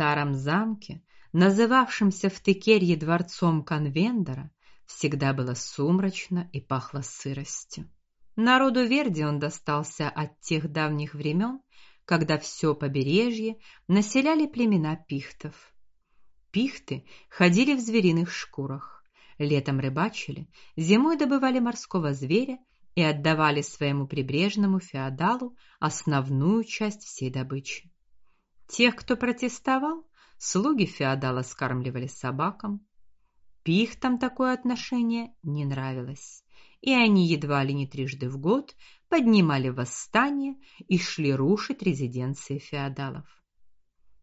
старом замке, называвшемся в Текерье дворцом Конвендора, всегда было сумрачно и пахло сыростью. Народу Верди он достался от тех давних времен, когда все побережье населяли племена пихтов. Пихты ходили в звериных шкурах, летом рыбачили, зимой добывали морского зверя и отдавали своему прибрежному феодалу основную часть всей добычи. Тех, кто протестовал, слуги феодала скармливали собакам. Пихтам такое отношение не нравилось, и они едва ли не трижды в год поднимали восстание и шли рушить резиденции феодалов.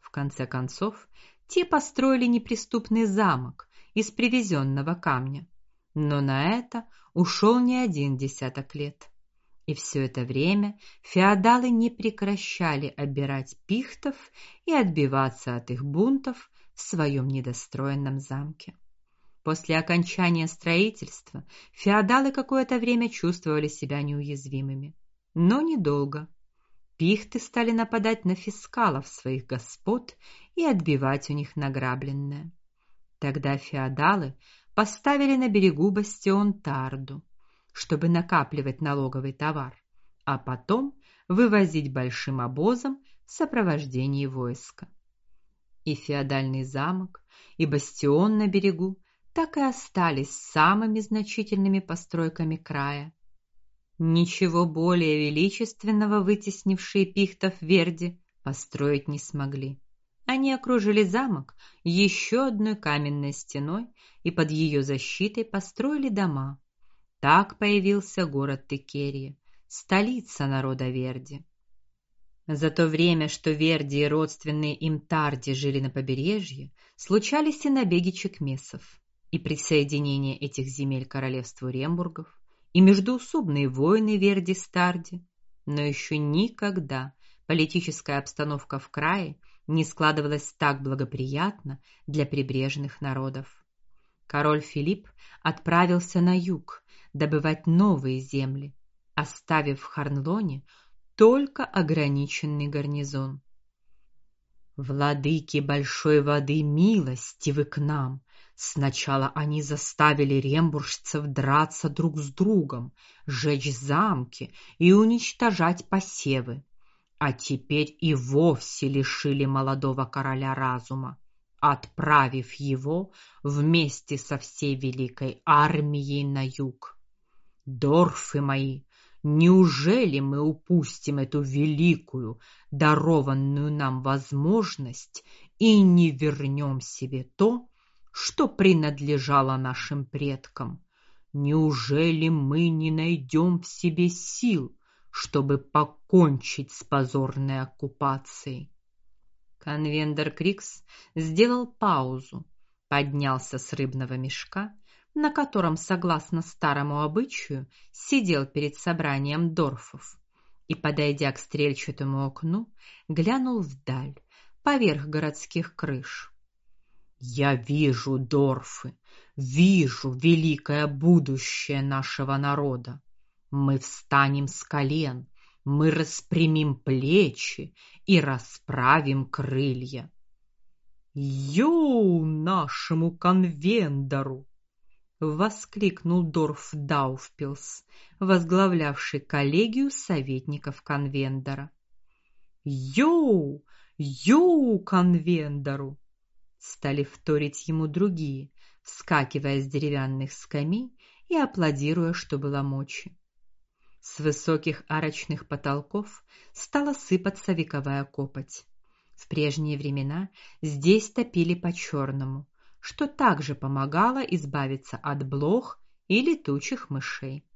В конце концов, те построили неприступный замок из привезенного камня, но на это ушел не один десяток лет. И все это время феодалы не прекращали обирать пихтов и отбиваться от их бунтов в своем недостроенном замке. После окончания строительства феодалы какое-то время чувствовали себя неуязвимыми, но недолго. Пихты стали нападать на фискалов своих господ и отбивать у них награбленное. Тогда феодалы поставили на берегу бастион Тарду, чтобы накапливать налоговый товар, а потом вывозить большим обозом в сопровождении войска. И феодальный замок, и бастион на берегу так и остались самыми значительными постройками края. Ничего более величественного вытеснившие пихтов Верди построить не смогли. Они окружили замок еще одной каменной стеной и под ее защитой построили дома. Так появился город Текерия, столица народа Верди. За то время, что Верди и родственные им Тарди жили на побережье, случались и набеги чекмесов, и присоединение этих земель королевству Рембургов, и междоусобные войны Верди с Тарди, но еще никогда политическая обстановка в крае не складывалась так благоприятно для прибрежных народов. Король Филипп отправился на юг добывать новые земли, оставив в Харнлоне только ограниченный гарнизон. Владыки большой воды милостивы к нам. Сначала они заставили рембуржцев драться друг с другом, жечь замки и уничтожать посевы а теперь и вовсе лишили молодого короля разума, отправив его вместе со всей великой армией на юг. Дорфы мои, неужели мы упустим эту великую, дарованную нам возможность и не вернем себе то, что принадлежало нашим предкам? Неужели мы не найдем в себе сил чтобы покончить с позорной оккупацией. Конвендер Крикс сделал паузу, поднялся с рыбного мешка, на котором, согласно старому обычаю, сидел перед собранием дорфов, и, подойдя к стрельчатому окну, глянул вдаль, поверх городских крыш. Я вижу дорфы, вижу великое будущее нашего народа. Мы встанем с колен, мы распрямим плечи и расправим крылья. Ю нашему конвендору! Воскликнул Дорф Дауфпилс, возглавлявший коллегию советников конвендора. Ю, ю конвендору! стали вторить ему другие, вскакивая с деревянных скамей и аплодируя, что было мочи. С высоких арочных потолков стала сыпаться вековая копоть. В прежние времена здесь топили по черному что также помогало избавиться от блох и летучих мышей.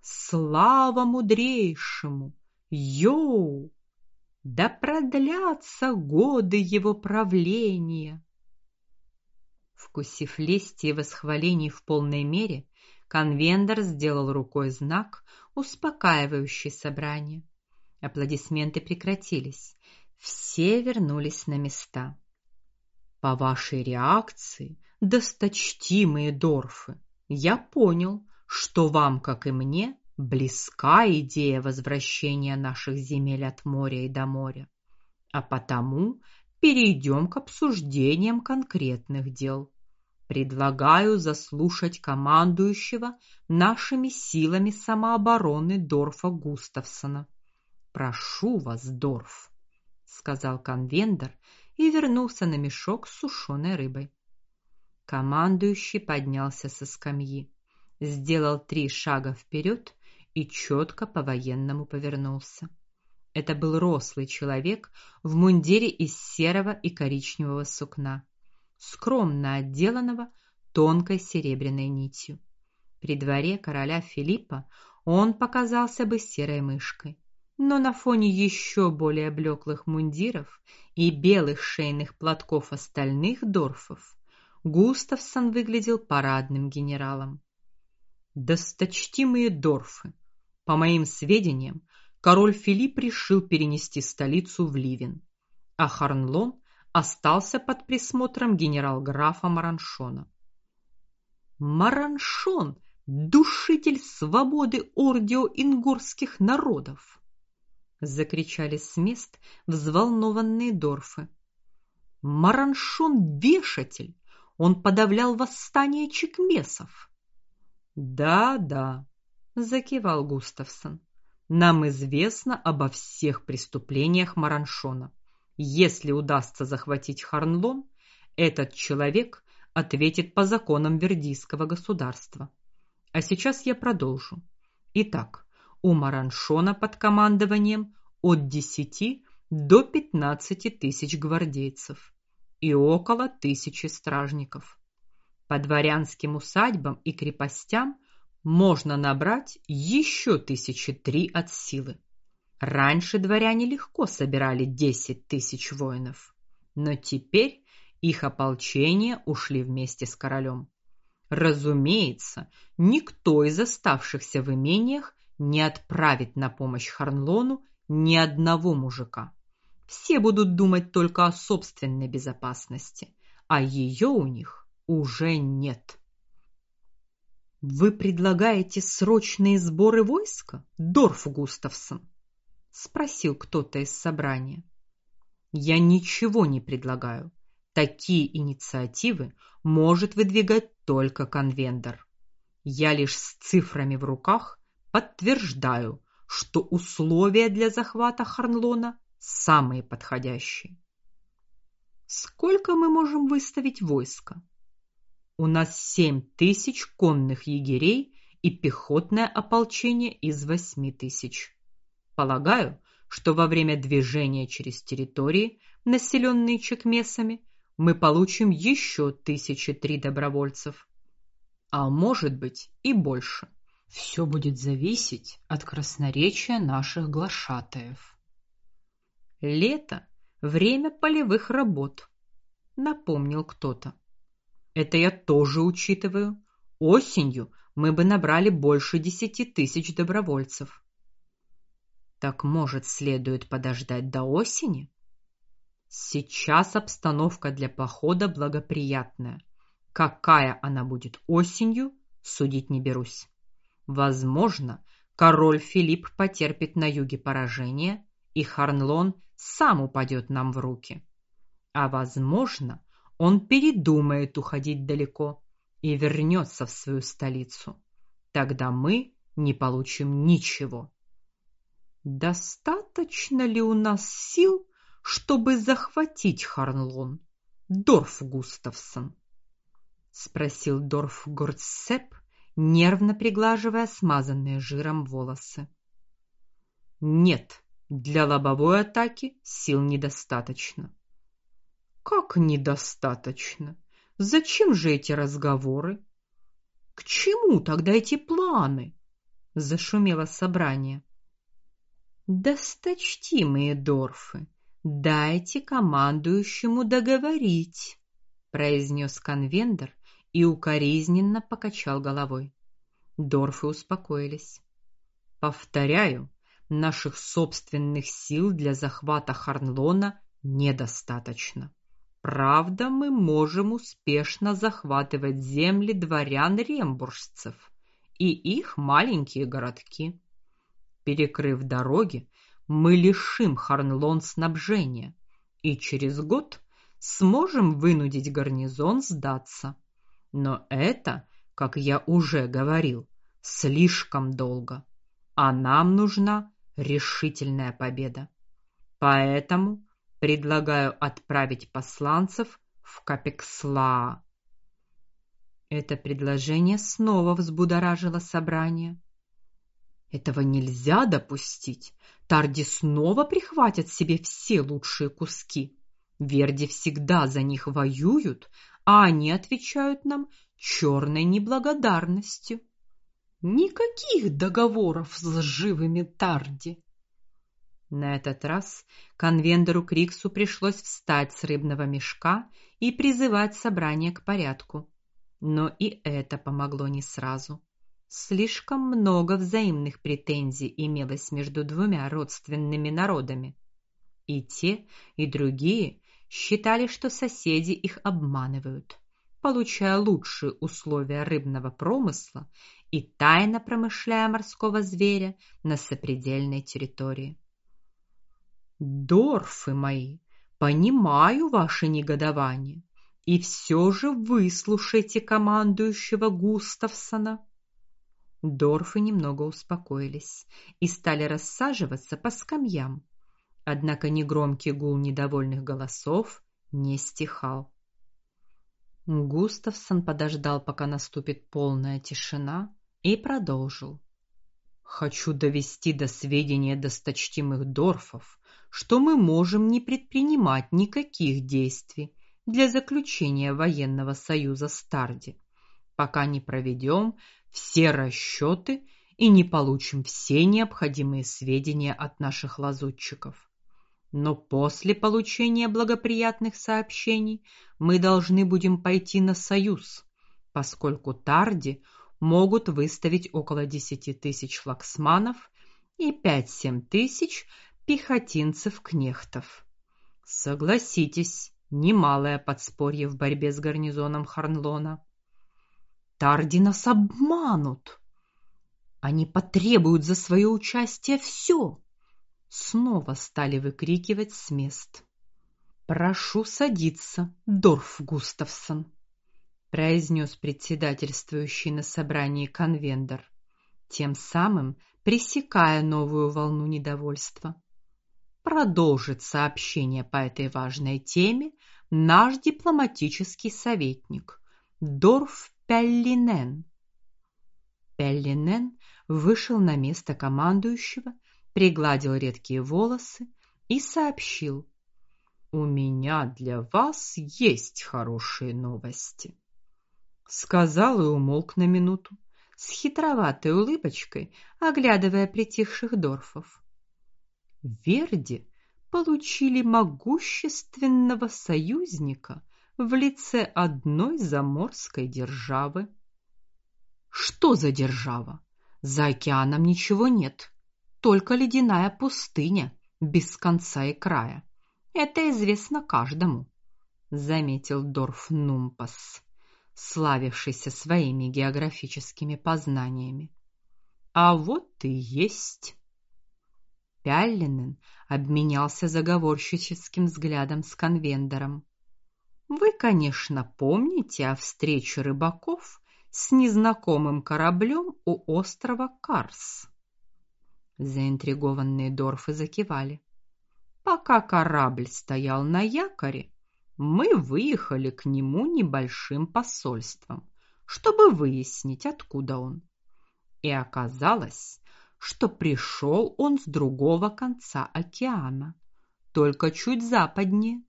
Слава мудрейшему! Йоу! Да продлятся годы его правления. Вкусив лести и восхвалений в полной мере, конвендор сделал рукой знак, успокаивающий собрание. Аплодисменты прекратились. Все вернулись на места. По вашей реакции, досточтимые дорфы, я понял, что вам, как и мне, близка идея возвращения наших земель от моря и до моря. А потому перейдем к обсуждениям конкретных дел. Предлагаю заслушать командующего нашими силами самообороны Дорфа Густавсона. Прошу вас, Дорф, сказал конвендор и вернулся на мешок с сушеной рыбой. Командующий поднялся со скамьи, сделал три шага вперед и четко по-военному повернулся. Это был рослый человек в мундире из серого и коричневого сукна, скромно отделанного тонкой серебряной нитью. При дворе короля Филиппа он показался бы серой мышкой, но на фоне еще более блеклых мундиров и белых шейных платков остальных дорфов Густавсон выглядел парадным генералом. Досточтимые дорфы, по моим сведениям, король Филипп решил перенести столицу в Ливен, а Харнлон остался под присмотром генерал-графа Мараншона. Мараншон душитель свободы ордио ингорских народов, закричали с мест взволнованные дорфы. Мараншон вешатель, он подавлял восстание чекмесов. Да-да, закивал Густавсон. Нам известно обо всех преступлениях Мараншона. Если удастся захватить Харнлон, этот человек ответит по законам вердийского государства. А сейчас я продолжу. Итак, у Мараншона под командованием от 10 до 15 тысяч гвардейцев и около тысячи стражников. По дворянским усадьбам и крепостям можно набрать еще тысячи три от силы. Раньше дворяне легко собирали десять тысяч воинов, но теперь их ополчение ушли вместе с королем. Разумеется, никто из оставшихся в имениях не отправит на помощь Харнлону ни одного мужика. Все будут думать только о собственной безопасности, а ее у них уже нет. Вы предлагаете срочные сборы войска, Дорф Густавсон? спросил кто-то из собрания. Я ничего не предлагаю. Такие инициативы может выдвигать только конвендор. Я лишь с цифрами в руках подтверждаю, что условия для захвата Харнлона самые подходящие. Сколько мы можем выставить войска? У нас семь тысяч конных егерей и пехотное ополчение из восьми тысяч. Полагаю, что во время движения через территории, населенные чекмесами, мы получим еще тысячи три добровольцев, а может быть и больше. Все будет зависеть от красноречия наших глашатаев. Лето время полевых работ, напомнил кто-то. Это я тоже учитываю. Осенью мы бы набрали больше десяти тысяч добровольцев. Так, может, следует подождать до осени? Сейчас обстановка для похода благоприятная. Какая она будет осенью, судить не берусь. Возможно, король Филипп потерпит на юге поражение, и Харнлон сам упадет нам в руки. А возможно, он передумает уходить далеко и вернется в свою столицу. Тогда мы не получим ничего. Достаточно ли у нас сил, чтобы захватить Харнлон? Дорф Густавсон спросил Дорф Горцеп, нервно приглаживая смазанные жиром волосы. Нет, для лобовой атаки сил недостаточно. Как недостаточно? Зачем же эти разговоры? К чему тогда эти планы? Зашумело собрание. Досточтимые дорфы, дайте командующему договорить, произнес конвендор и укоризненно покачал головой. Дорфы успокоились. Повторяю, наших собственных сил для захвата Харнлона недостаточно. Правда, мы можем успешно захватывать земли дворян рембуржцев и их маленькие городки. Перекрыв дороги, мы лишим Харнлон снабжения, и через год сможем вынудить гарнизон сдаться. Но это, как я уже говорил, слишком долго, а нам нужна решительная победа. Поэтому предлагаю отправить посланцев в Капексла. Это предложение снова взбудоражило собрание. Этого нельзя допустить. Тарди снова прихватят себе все лучшие куски. Верди всегда за них воюют, а они отвечают нам черной неблагодарностью. Никаких договоров с живыми Тарди. На этот раз конвендору Криксу пришлось встать с рыбного мешка и призывать собрание к порядку. Но и это помогло не сразу. Слишком много взаимных претензий имелось между двумя родственными народами. И те, и другие считали, что соседи их обманывают, получая лучшие условия рыбного промысла и тайно промышляя морского зверя на сопредельной территории. Дорфы мои, понимаю ваше негодование, и все же выслушайте командующего Густавсона. Дорфы немного успокоились и стали рассаживаться по скамьям. Однако негромкий гул недовольных голосов не стихал. Густавсон подождал, пока наступит полная тишина, и продолжил: Хочу довести до сведения досточтимых дорфов, что мы можем не предпринимать никаких действий для заключения военного союза с Тарди, пока не проведем все расчеты и не получим все необходимые сведения от наших лазутчиков. Но после получения благоприятных сообщений мы должны будем пойти на союз, поскольку Тарди могут выставить около десяти тысяч лаксманов и пять-семь тысяч пехотинцев-кнехтов. Согласитесь, немалое подспорье в борьбе с гарнизоном Харнлона. Тарди нас обманут. Они потребуют за свое участие все. Снова стали выкрикивать с мест. Прошу садиться, Дорф Густавсон произнес председательствующий на собрании конвендор, тем самым пресекая новую волну недовольства. Продолжит сообщение по этой важной теме наш дипломатический советник Дорф Пеллинен. Пеллинен вышел на место командующего, пригладил редкие волосы и сообщил: "У меня для вас есть хорошие новости" сказал и умолк на минуту, с хитроватой улыбочкой оглядывая притихших дорфов. Верди получили могущественного союзника в лице одной заморской державы. Что за держава? За океаном ничего нет, только ледяная пустыня без конца и края. Это известно каждому, заметил Дорф Нумпас славившийся своими географическими познаниями. А вот и есть. Пяллинен обменялся заговорщическим взглядом с конвендором. Вы, конечно, помните о встрече рыбаков с незнакомым кораблем у острова Карс. Заинтригованные дорфы закивали. Пока корабль стоял на якоре, мы выехали к нему небольшим посольством, чтобы выяснить, откуда он. И оказалось, что пришел он с другого конца океана, только чуть западнее,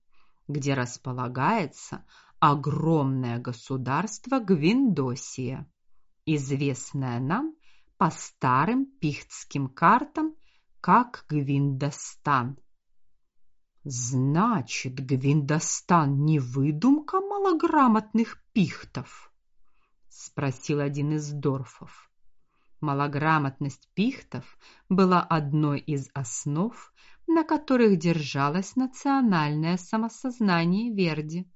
где располагается огромное государство Гвиндосия, известное нам по старым пихтским картам как Гвиндостан. Значит, Гвиндостан не выдумка малограмотных пихтов, спросил один из дорфов. Малограмотность пихтов была одной из основ, на которых держалось национальное самосознание Верди.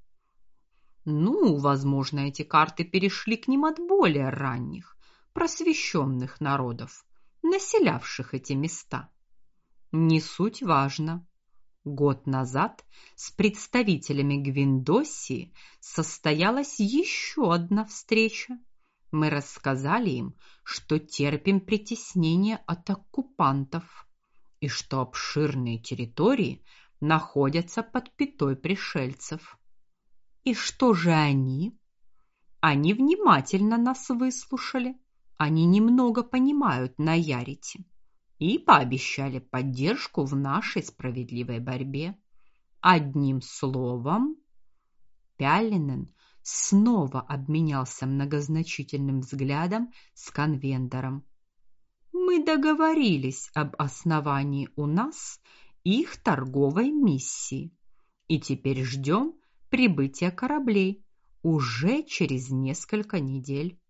Ну, возможно, эти карты перешли к ним от более ранних, просвещенных народов, населявших эти места. Не суть важно. Год назад с представителями Гвиндосии состоялась еще одна встреча. Мы рассказали им, что терпим притеснение от оккупантов и что обширные территории находятся под пятой пришельцев. И что же они? Они внимательно нас выслушали. Они немного понимают на Ярите и пообещали поддержку в нашей справедливой борьбе. Одним словом, Пялинен снова обменялся многозначительным взглядом с конвендором. Мы договорились об основании у нас их торговой миссии. И теперь ждем прибытия кораблей уже через несколько недель.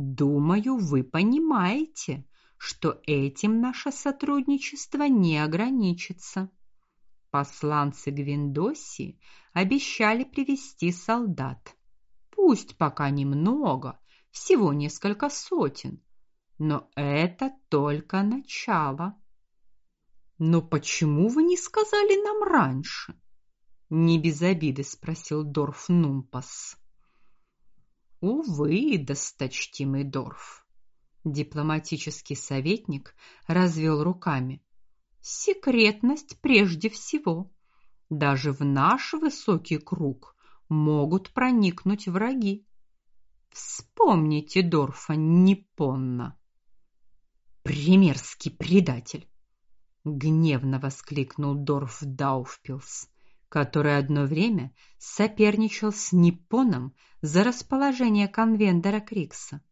Думаю, вы понимаете, что этим наше сотрудничество не ограничится. Посланцы Гвиндоси обещали привести солдат. Пусть пока немного, всего несколько сотен, но это только начало. Но почему вы не сказали нам раньше? Не без обиды спросил Дорф Нумпас. Увы, досточтимый Дорф. Дипломатический советник развел руками. Секретность прежде всего. Даже в наш высокий круг могут проникнуть враги. Вспомните Дорфа Ниппонна. Примерский предатель гневно воскликнул Дорф Дауфпилс, который одно время соперничал с Ниппоном за расположение конвендора Крикса.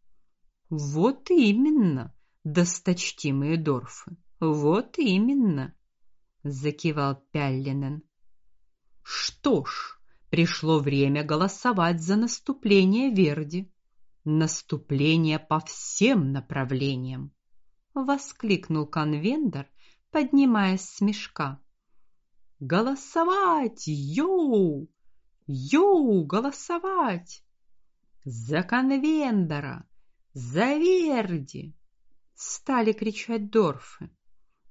Вот именно, досточтимые Дорфы. Вот именно, закивал Пяллинен. Что ж, пришло время голосовать за наступление Верди. Наступление по всем направлениям, воскликнул конвендор поднимаясь с мешка. Голосовать! Йоу! Йоу, голосовать! За конвендора! За Верди! Стали кричать дорфы.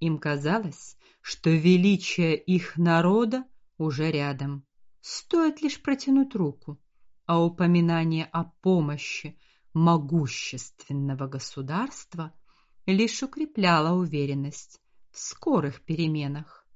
Им казалось, что величие их народа уже рядом. Стоит лишь протянуть руку, а упоминание о помощи могущественного государства лишь укрепляло уверенность, скорых переменах.